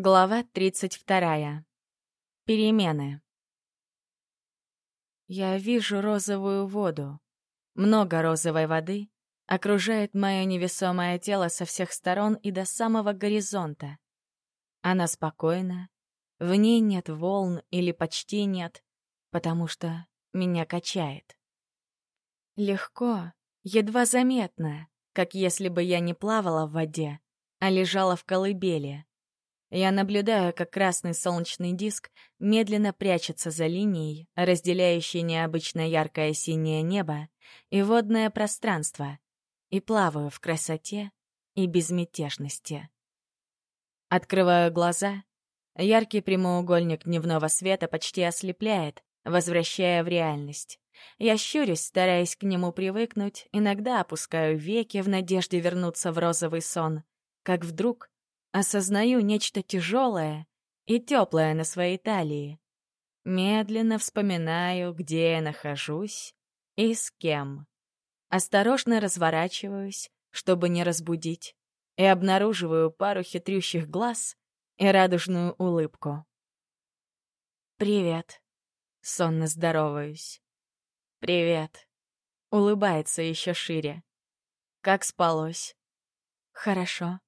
Глава 32. Перемены. Я вижу розовую воду. Много розовой воды окружает мое невесомое тело со всех сторон и до самого горизонта. Она спокойна, в ней нет волн или почти нет, потому что меня качает. Легко, едва заметно, как если бы я не плавала в воде, а лежала в колыбели. Я наблюдаю, как красный солнечный диск медленно прячется за линией, разделяющей необычно яркое синее небо и водное пространство, и плаваю в красоте и безмятежности. Открываю глаза. Яркий прямоугольник дневного света почти ослепляет, возвращая в реальность. Я щурюсь, стараясь к нему привыкнуть, иногда опускаю веки в надежде вернуться в розовый сон, как вдруг Осознаю нечто тяжелое и теплое на своей талии. Медленно вспоминаю, где я нахожусь и с кем. Осторожно разворачиваюсь, чтобы не разбудить, и обнаруживаю пару хитрющих глаз и радужную улыбку. «Привет», — сонно здороваюсь. «Привет», — улыбается еще шире. «Как спалось?» «Хорошо»,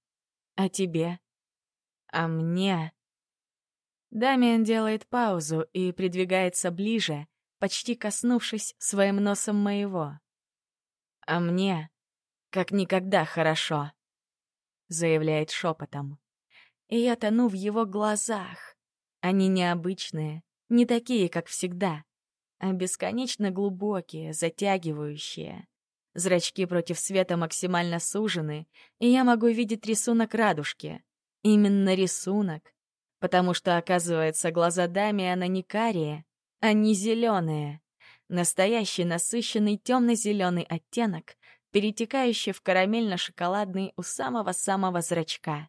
а тебе? А мне? Дамиан делает паузу и придвигается ближе, почти коснувшись своим носом моего. А мне как никогда хорошо, заявляет шепотом. И я тону в его глазах. Они необычные, не такие, как всегда, а бесконечно глубокие, затягивающие. Зрачки против света максимально сужены, и я могу видеть рисунок радужки. Именно рисунок. Потому что, оказывается, глаза Дамиана не карие, а не зеленые. Настоящий насыщенный темно-зеленый оттенок, перетекающий в карамельно-шоколадный у самого-самого зрачка.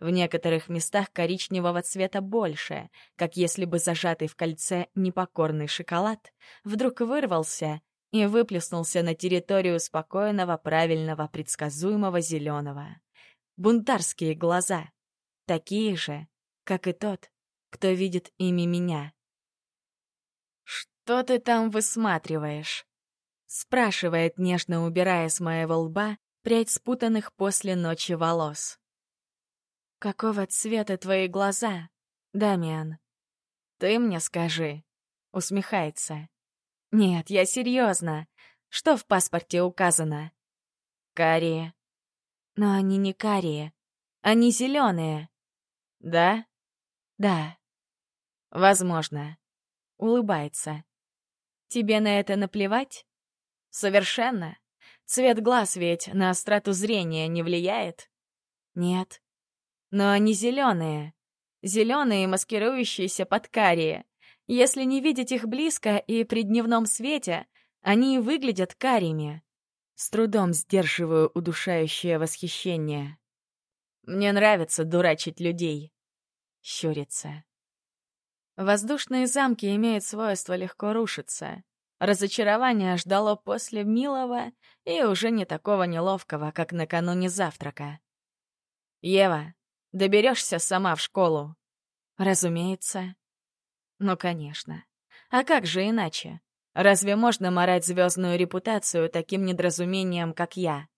В некоторых местах коричневого цвета больше, как если бы зажатый в кольце непокорный шоколад вдруг вырвался и выплеснулся на территорию спокойного, правильного, предсказуемого зеленого. Бунтарские глаза. Такие же, как и тот, кто видит ими меня. «Что ты там высматриваешь?» — спрашивает, нежно убирая с моего лба прядь спутанных после ночи волос. «Какого цвета твои глаза, Дамиан?» «Ты мне скажи», — усмехается. Нет, я серьезно. Что в паспорте указано? Карие. Но они не карие. Они зеленые. Да? Да. Возможно. Улыбается. Тебе на это наплевать? Совершенно. Цвет глаз ведь на остроту зрения не влияет? Нет. Но они зеленые. Зеленые, маскирующиеся под карие. Если не видеть их близко и при дневном свете, они выглядят карими. С трудом сдерживаю удушающее восхищение. Мне нравится дурачить людей. Щурится. Воздушные замки имеют свойство легко рушиться. Разочарование ждало после милого и уже не такого неловкого, как накануне завтрака. «Ева, доберешься сама в школу?» «Разумеется». Ну, конечно. А как же иначе? Разве можно морать звездную репутацию таким недоразумением, как я?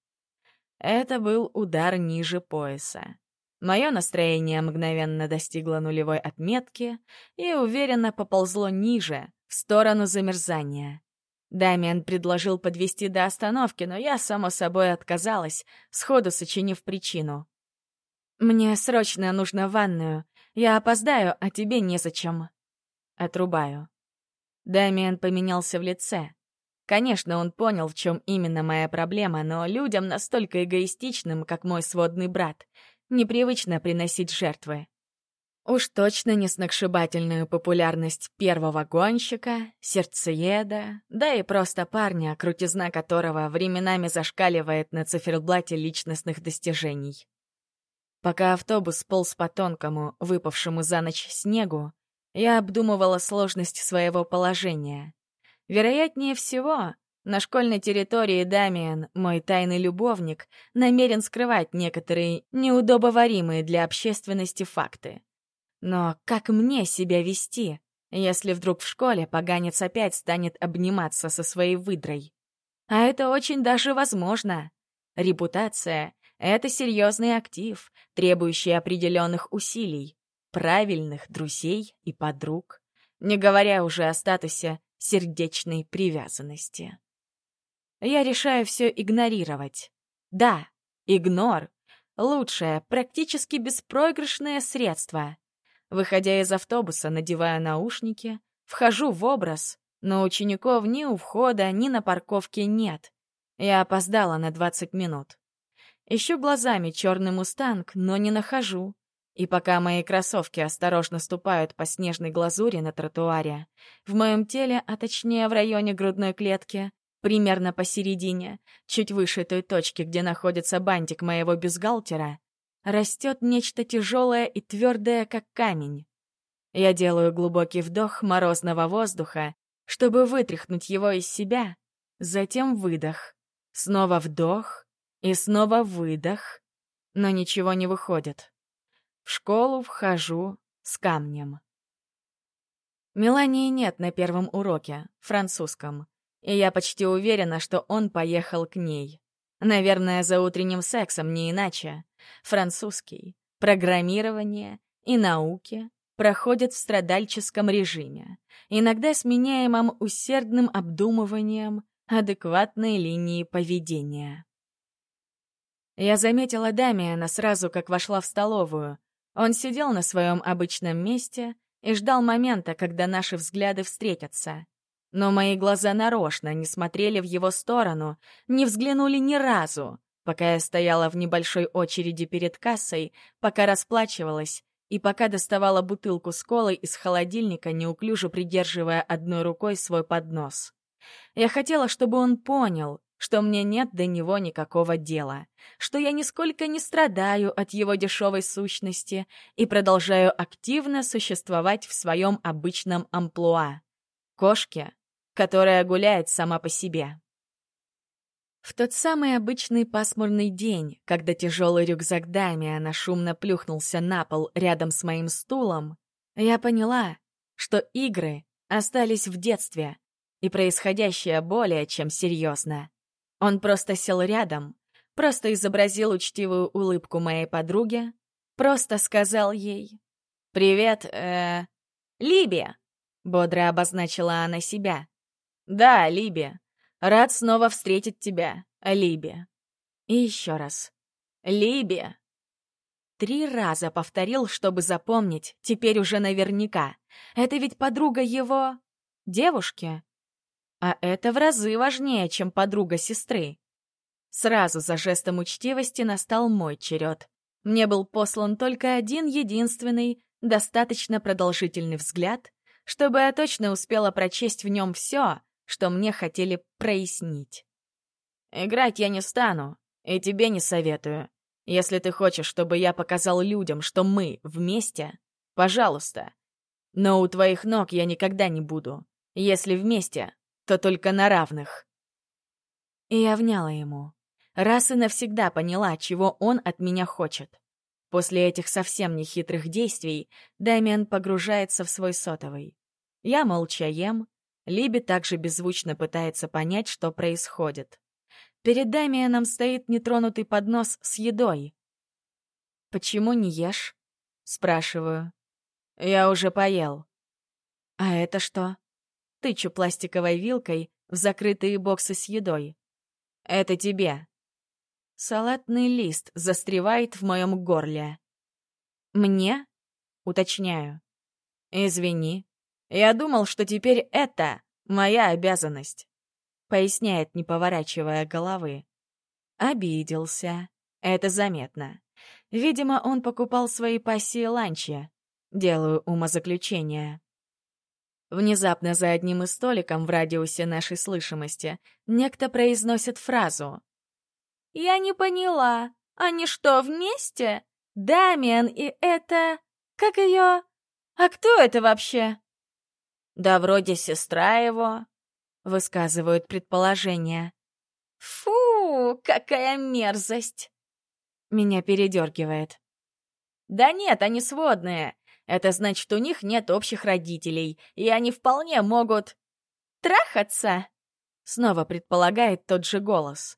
Это был удар ниже пояса. Мое настроение мгновенно достигло нулевой отметки и уверенно поползло ниже, в сторону замерзания. Дамиан предложил подвести до остановки, но я, само собой, отказалась, сходу сочинив причину. «Мне срочно нужно ванную. Я опоздаю, а тебе незачем». Отрубаю. Дамиан поменялся в лице. Конечно, он понял, в чем именно моя проблема, но людям настолько эгоистичным, как мой сводный брат, непривычно приносить жертвы. Уж точно не сногсшибательную популярность первого гонщика, сердцееда, да и просто парня, крутизна которого временами зашкаливает на циферблате личностных достижений. Пока автобус полз по тонкому, выпавшему за ночь снегу, я обдумывала сложность своего положения. Вероятнее всего, На школьной территории Дамиан, мой тайный любовник, намерен скрывать некоторые неудобоваримые для общественности факты. Но как мне себя вести, если вдруг в школе поганец опять станет обниматься со своей выдрой? А это очень даже возможно. Репутация — это серьезный актив, требующий определенных усилий, правильных друзей и подруг, не говоря уже о статусе сердечной привязанности. Я решаю все игнорировать. Да, игнор — лучшее, практически беспроигрышное средство. Выходя из автобуса, надеваю наушники, вхожу в образ, но учеников ни у входа, ни на парковке нет. Я опоздала на 20 минут. Ищу глазами черный мустанг, но не нахожу. И пока мои кроссовки осторожно ступают по снежной глазури на тротуаре, в моем теле, а точнее в районе грудной клетки, примерно посередине, чуть выше той точки, где находится бантик моего бюстгальтера, растет нечто тяжелое и твердое, как камень. Я делаю глубокий вдох морозного воздуха, чтобы вытряхнуть его из себя, затем выдох, снова вдох и снова выдох, но ничего не выходит. В школу вхожу с камнем. Мелании нет на первом уроке, французском и я почти уверена, что он поехал к ней. Наверное, за утренним сексом, не иначе. Французский, программирование и науки проходят в страдальческом режиме, иногда сменяемом усердным обдумыванием адекватной линии поведения. Я заметила Дамиана сразу, как вошла в столовую. Он сидел на своем обычном месте и ждал момента, когда наши взгляды встретятся. Но мои глаза нарочно не смотрели в его сторону, не взглянули ни разу, пока я стояла в небольшой очереди перед кассой, пока расплачивалась и пока доставала бутылку с колой из холодильника, неуклюже придерживая одной рукой свой поднос. Я хотела, чтобы он понял, что мне нет до него никакого дела, что я нисколько не страдаю от его дешевой сущности и продолжаю активно существовать в своем обычном амплуа. Кошке, которая гуляет сама по себе. В тот самый обычный пасмурный день, когда тяжелый рюкзак Дамиана шумно плюхнулся на пол рядом с моим стулом, я поняла, что игры остались в детстве, и происходящее более чем серьезно. Он просто сел рядом, просто изобразил учтивую улыбку моей подруге, просто сказал ей «Привет, э, Либи!» — бодро обозначила она себя. «Да, Либи. Рад снова встретить тебя, Либи». И еще раз. «Либи». Три раза повторил, чтобы запомнить, теперь уже наверняка. Это ведь подруга его... девушки. А это в разы важнее, чем подруга сестры. Сразу за жестом учтивости настал мой черед. Мне был послан только один единственный, достаточно продолжительный взгляд, чтобы я точно успела прочесть в нем все, что мне хотели прояснить. Играть я не стану, и тебе не советую. Если ты хочешь, чтобы я показал людям, что мы вместе, пожалуйста. Но у твоих ног я никогда не буду. Если вместе, то только на равных. И я вняла ему. Раз и навсегда поняла, чего он от меня хочет. После этих совсем нехитрых действий Дамиан погружается в свой сотовый. Я молча ем, Либи также беззвучно пытается понять, что происходит. Перед Дамианом стоит нетронутый поднос с едой. «Почему не ешь?» — спрашиваю. «Я уже поел». «А это что?» Тычу пластиковой вилкой в закрытые боксы с едой. «Это тебе». Салатный лист застревает в моем горле. «Мне?» — уточняю. «Извини, я думал, что теперь это моя обязанность», — поясняет, не поворачивая головы. Обиделся. Это заметно. Видимо, он покупал свои пассии ланча. Делаю умозаключение. Внезапно за одним из столиком в радиусе нашей слышимости некто произносит фразу. «Я не поняла, они что, вместе? Дамиан и это... Как ее? А кто это вообще?» Да вроде сестра его. высказывают предположение. «Фу, какая мерзость!» Меня передергивает. «Да нет, они сводные. Это значит, у них нет общих родителей, и они вполне могут... трахаться!» Снова предполагает тот же голос.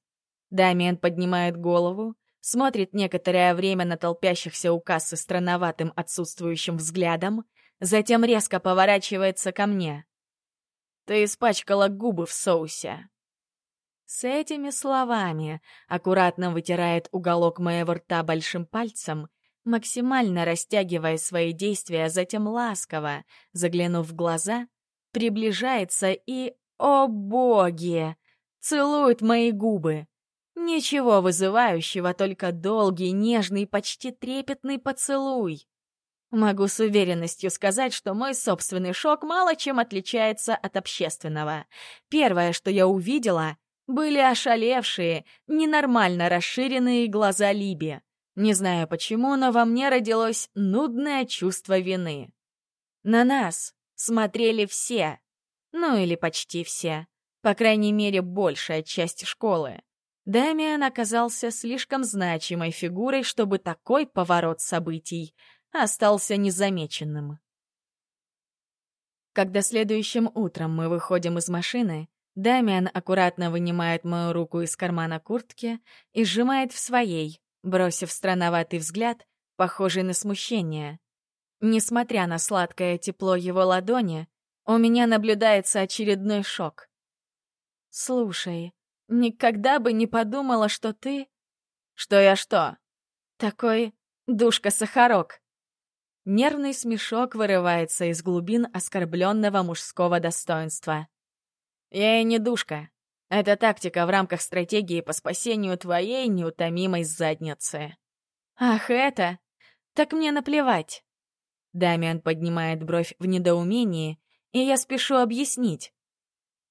Дамиен поднимает голову, смотрит некоторое время на толпящихся у кассы странноватым отсутствующим взглядом, затем резко поворачивается ко мне. «Ты испачкала губы в соусе». С этими словами аккуратно вытирает уголок моего рта большим пальцем, максимально растягивая свои действия, затем ласково, заглянув в глаза, приближается и, о боги, целует мои губы. Ничего вызывающего, только долгий, нежный, почти трепетный поцелуй. Могу с уверенностью сказать, что мой собственный шок мало чем отличается от общественного. Первое, что я увидела, были ошалевшие, ненормально расширенные глаза Либи. Не знаю почему, но во мне родилось нудное чувство вины. На нас смотрели все. Ну или почти все. По крайней мере, большая часть школы. Дамиан оказался слишком значимой фигурой, чтобы такой поворот событий остался незамеченным. Когда следующим утром мы выходим из машины, Дамиан аккуратно вынимает мою руку из кармана куртки и сжимает в своей, бросив странноватый взгляд, похожий на смущение. Несмотря на сладкое тепло его ладони, у меня наблюдается очередной шок. «Слушай, Никогда бы не подумала, что ты... Что я что? Такой душка-сахарок. Нервный смешок вырывается из глубин оскорбленного мужского достоинства. Я и не душка. Это тактика в рамках стратегии по спасению твоей неутомимой задницы. Ах, это? Так мне наплевать. Дамиан поднимает бровь в недоумении, и я спешу объяснить.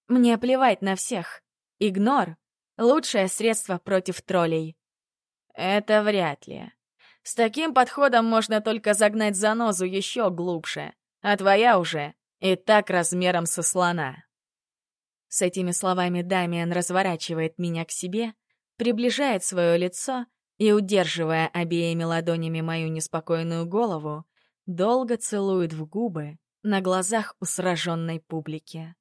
Мне плевать на всех. Игнор — лучшее средство против троллей. Это вряд ли. С таким подходом можно только загнать занозу еще глубже, а твоя уже и так размером со слона. С этими словами Дамиан разворачивает меня к себе, приближает свое лицо и, удерживая обеими ладонями мою неспокойную голову, долго целует в губы на глазах у сраженной публики.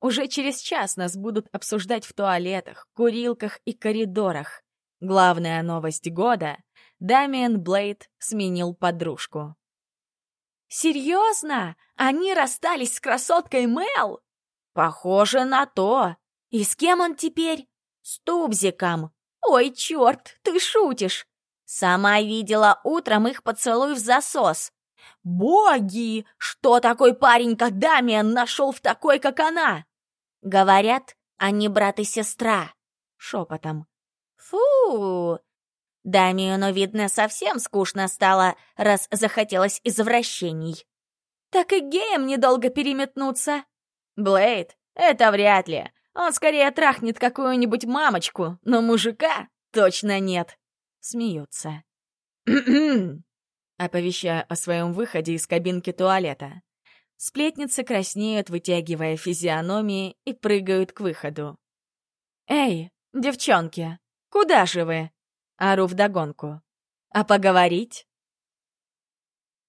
Уже через час нас будут обсуждать в туалетах, курилках и коридорах. Главная новость года — Дамиен Блейд сменил подружку. «Серьезно? Они расстались с красоткой Мел?» «Похоже на то. И с кем он теперь?» «С Тубзиком. Ой, черт, ты шутишь!» Сама видела утром их поцелуй в засос. «Боги! Что такой парень, как Дамиан, нашел в такой, как она?» Говорят, они брат и сестра. Шепотом. Фу! Дамиану, видно, совсем скучно стало, раз захотелось извращений. Так и геем недолго переметнуться. Блейд, это вряд ли. Он скорее трахнет какую-нибудь мамочку, но мужика точно нет. Смеются. Оповещаю о своем выходе из кабинки туалета. Сплетницы краснеют, вытягивая физиономии, и прыгают к выходу. «Эй, девчонки, куда же вы?» Ору вдогонку. «А поговорить?»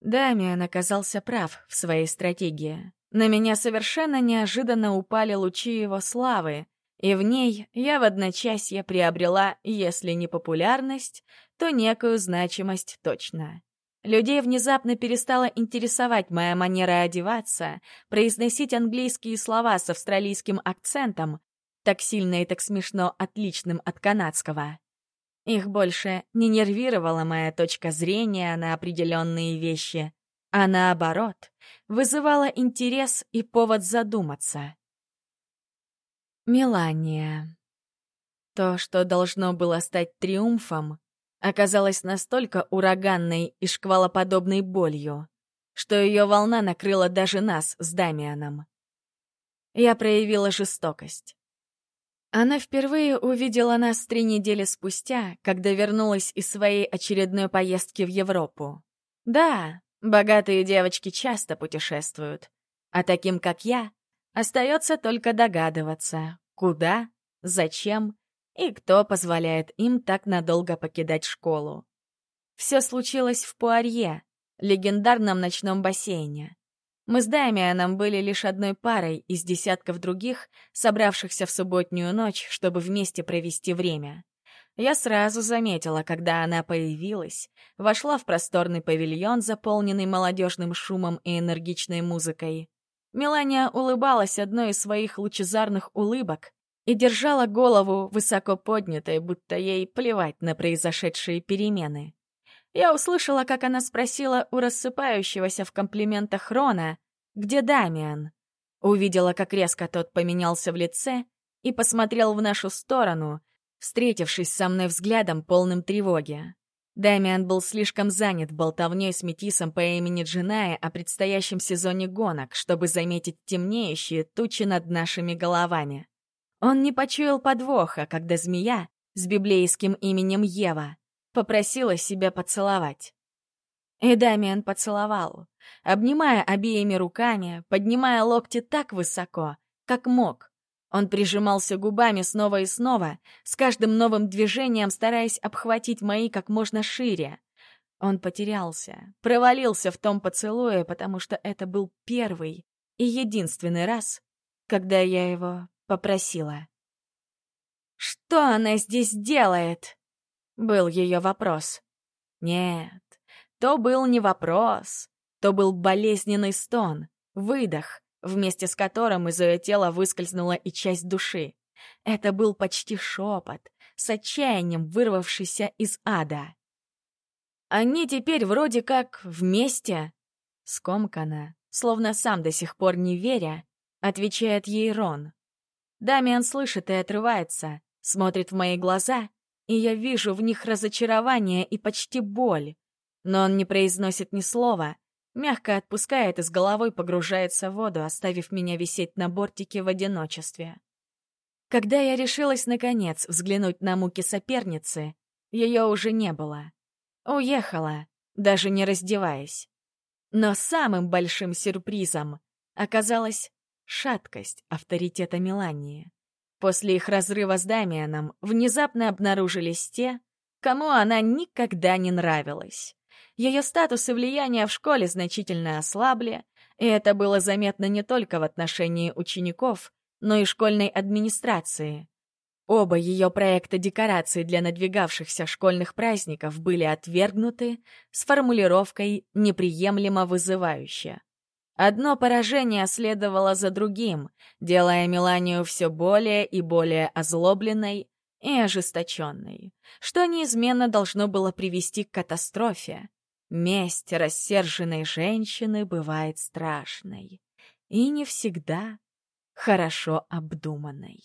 Дамиан оказался прав в своей стратегии. На меня совершенно неожиданно упали лучи его славы, и в ней я в одночасье приобрела, если не популярность, то некую значимость точно. Людей внезапно перестала интересовать моя манера одеваться, произносить английские слова с австралийским акцентом, так сильно и так смешно отличным от канадского. Их больше не нервировала моя точка зрения на определенные вещи, а наоборот, вызывала интерес и повод задуматься. Мелания. То, что должно было стать триумфом, оказалась настолько ураганной и шквалоподобной болью, что ее волна накрыла даже нас с Дамианом. Я проявила жестокость. Она впервые увидела нас три недели спустя, когда вернулась из своей очередной поездки в Европу. Да, богатые девочки часто путешествуют, а таким, как я, Остается только догадываться, куда, зачем и кто позволяет им так надолго покидать школу. Все случилось в Пуарье, легендарном ночном бассейне. Мы с Дамианом были лишь одной парой из десятков других, собравшихся в субботнюю ночь, чтобы вместе провести время. Я сразу заметила, когда она появилась, вошла в просторный павильон, заполненный молодежным шумом и энергичной музыкой. Мелания улыбалась одной из своих лучезарных улыбок и держала голову высоко поднятой, будто ей плевать на произошедшие перемены. Я услышала, как она спросила у рассыпающегося в комплиментах Рона, где Дамиан. Увидела, как резко тот поменялся в лице и посмотрел в нашу сторону, встретившись со мной взглядом, полным тревоги. Дамиан был слишком занят болтовней с метисом по имени Джиная о предстоящем сезоне гонок, чтобы заметить темнеющие тучи над нашими головами. Он не почуял подвоха, когда змея с библейским именем Ева попросила себя поцеловать. И Дамиан поцеловал, обнимая обеими руками, поднимая локти так высоко, как мог. Он прижимался губами снова и снова, с каждым новым движением стараясь обхватить мои как можно шире. Он потерялся, провалился в том поцелуе, потому что это был первый и единственный раз, когда я его попросила. «Что она здесь делает?» — был ее вопрос. Нет, то был не вопрос, то был болезненный стон, выдох, вместе с которым из ее тела выскользнула и часть души. Это был почти шепот, с отчаянием вырвавшийся из ада. Они теперь вроде как вместе. Скомканно, словно сам до сих пор не веря, отвечает ей Рон. Дамиан слышит и отрывается, смотрит в мои глаза и я вижу в них разочарование и почти боль. Но он не произносит ни слова, мягко отпускает и с головой погружается в воду, оставив меня висеть на бортике в одиночестве. Когда я решилась, наконец, взглянуть на муки соперницы, ее уже не было. Уехала, даже не раздеваясь. Но самым большим сюрпризом оказалась шаткость авторитета Мелании. После их разрыва с Дамианом внезапно обнаружились те, кому она никогда не нравилась. Ее статус и влияние в школе значительно ослабли, и это было заметно не только в отношении учеников, но и школьной администрации. Оба ее проекта декораций для надвигавшихся школьных праздников были отвергнуты с формулировкой «неприемлемо вызывающе». Одно поражение следовало за другим, делая Меланию все более и более озлобленной и ожесточенной, что неизменно должно было привести к катастрофе. Месть рассерженной женщины бывает страшной и не всегда хорошо обдуманной.